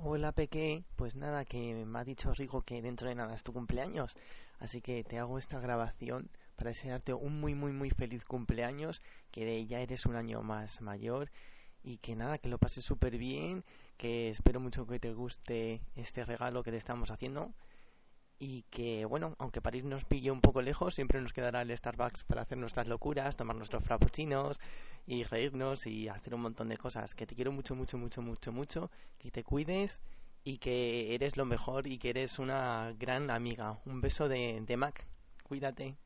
Hola Peque, pues nada, que me ha dicho Rigo que dentro de nada es tu cumpleaños, así que te hago esta grabación para desearte un muy muy muy feliz cumpleaños, que ya eres un año más mayor y que nada, que lo pases súper bien, que espero mucho que te guste este regalo que te estamos haciendo y que bueno, aunque París nos pille un poco lejos, siempre nos quedará el Starbucks para hacer nuestras locuras, tomar nuestros frappuccinos y reírnos y hacer un montón de cosas. Que te quiero mucho, mucho, mucho, mucho, mucho, que te cuides y que eres lo mejor y que eres una gran amiga. Un beso de, de Mac. Cuídate.